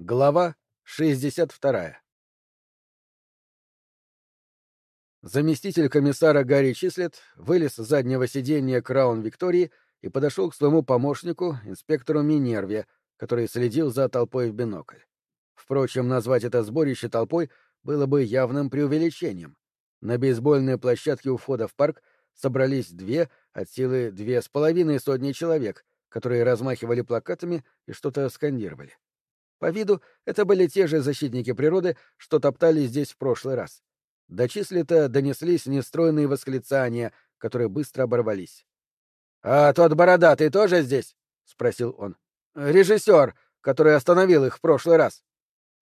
Глава 62. Заместитель комиссара Гарри Числет вылез с заднего сиденья Краун Виктории и подошел к своему помощнику, инспектору Минерве, который следил за толпой в бинокль. Впрочем, назвать это сборище толпой было бы явным преувеличением. На бейсбольной площадке у входа в парк собрались две, от силы две с половиной сотни человек, которые размахивали плакатами и что-то скандировали. По виду это были те же защитники природы, что топтали здесь в прошлый раз. До числита донеслись нестройные восклицания, которые быстро оборвались. — А тот бородатый тоже здесь? — спросил он. — Режиссер, который остановил их в прошлый раз.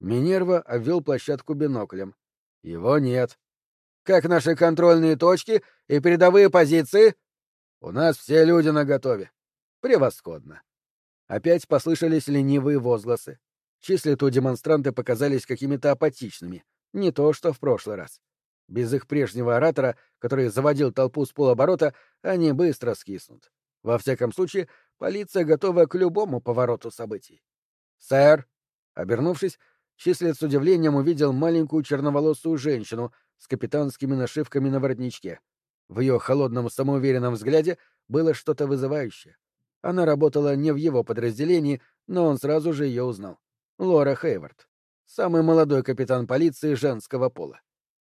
Минерва обвел площадку биноклем. — Его нет. — Как наши контрольные точки и передовые позиции? — У нас все люди наготове. — Превосходно. Опять послышались ленивые возгласы. Числиту демонстранты показались какими-то апатичными, не то что в прошлый раз. Без их прежнего оратора, который заводил толпу с полоборота, они быстро скиснут. Во всяком случае, полиция готова к любому повороту событий. «Сэр!» Обернувшись, Числит с удивлением увидел маленькую черноволосую женщину с капитанскими нашивками на воротничке. В ее холодном самоуверенном взгляде было что-то вызывающее. Она работала не в его подразделении, но он сразу же ее узнал. Лора Хейвард, самый молодой капитан полиции женского пола,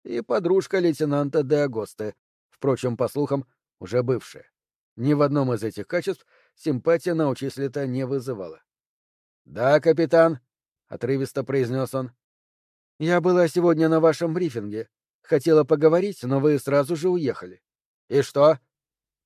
и подружка лейтенанта де Агосте, впрочем, по слухам, уже бывшая. Ни в одном из этих качеств симпатия на учислита не вызывала. «Да, капитан», — отрывисто произнес он. «Я была сегодня на вашем брифинге. Хотела поговорить, но вы сразу же уехали». «И что?»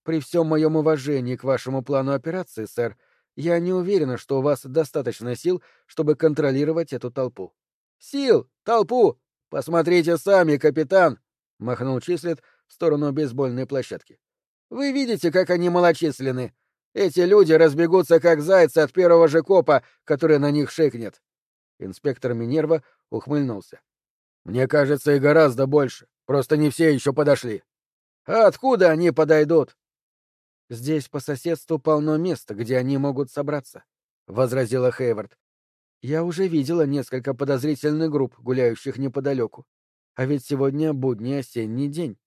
«При всем моем уважении к вашему плану операции, сэр, я не уверена, что у вас достаточно сил, чтобы контролировать эту толпу. Сил! Толпу! Посмотрите сами, капитан! махнул Числет в сторону бейсбольной площадки. Вы видите, как они малочисленны. Эти люди разбегутся, как зайцы от первого же копа, который на них шикнет. Инспектор Минерва ухмыльнулся. Мне кажется, и гораздо больше. Просто не все еще подошли. А откуда они подойдут? Здесь по соседству полно места, где они могут собраться, возразила Хейвард. Я уже видела несколько подозрительных групп, гуляющих неподалеку. А ведь сегодня будний осенний день.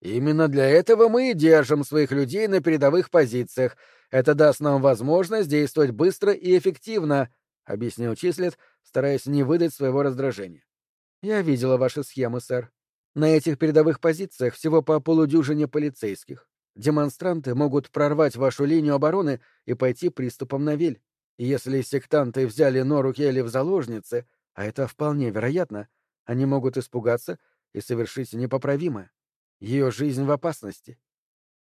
Именно для этого мы и держим своих людей на передовых позициях. Это даст нам возможность действовать быстро и эффективно, объяснил Числет, стараясь не выдать своего раздражения. Я видела ваши схемы, сэр. На этих передовых позициях всего по полудюжине полицейских. Демонстранты могут прорвать вашу линию обороны и пойти приступом на виль. И если сектанты взяли Нору Келли в заложницы, а это вполне вероятно, они могут испугаться и совершить непоправимое. Ее жизнь в опасности.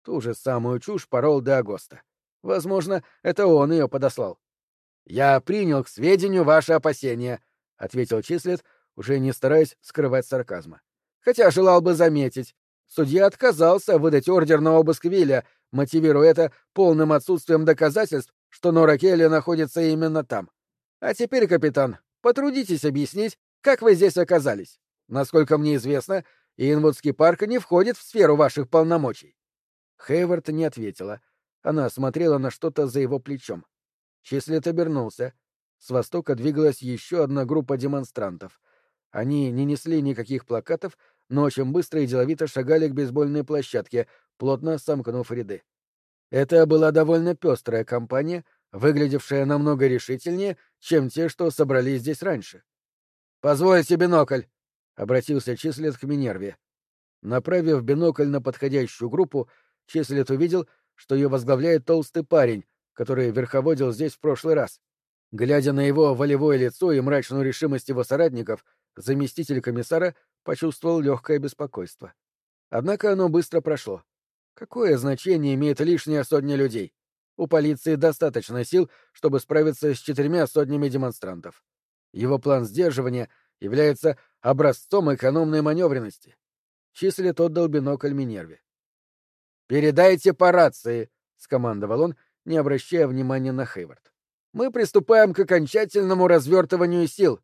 Ту же самую чушь порол до Агоста. Возможно, это он ее подослал. «Я принял к сведению ваши опасения», — ответил Числет, уже не стараясь скрывать сарказма. «Хотя желал бы заметить, Судья отказался выдать ордер на обыск Вилля, мотивируя это полным отсутствием доказательств, что Нора Келли находится именно там. А теперь, капитан, потрудитесь объяснить, как вы здесь оказались. Насколько мне известно, Инвудский парк не входит в сферу ваших полномочий. Хейвард не ответила. Она смотрела на что-то за его плечом. Числет обернулся. С востока двигалась еще одна группа демонстрантов. Они не несли никаких плакатов, но очень быстро и деловито шагали к бейсбольной площадке, плотно сомкнув ряды. Это была довольно пестрая компания, выглядевшая намного решительнее, чем те, что собрались здесь раньше. «Позвольте бинокль!» — обратился Числет к Минерве. Направив бинокль на подходящую группу, Числет увидел, что ее возглавляет толстый парень, который верховодил здесь в прошлый раз. Глядя на его волевое лицо и мрачную решимость его соратников, заместитель комиссара почувствовал легкое беспокойство. Однако оно быстро прошло. Какое значение имеет лишняя сотня людей? У полиции достаточно сил, чтобы справиться с четырьмя сотнями демонстрантов. Его план сдерживания является образцом экономной маневренности. Числит отдал бинокль Минерве. «Передайте по рации», — скомандовал он, не обращая внимания на Хейвард. «Мы приступаем к окончательному развертыванию сил.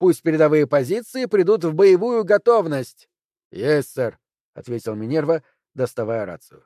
Пусть передовые позиции придут в боевую готовность. — Есть, сэр, — ответил Минерва, доставая рацию.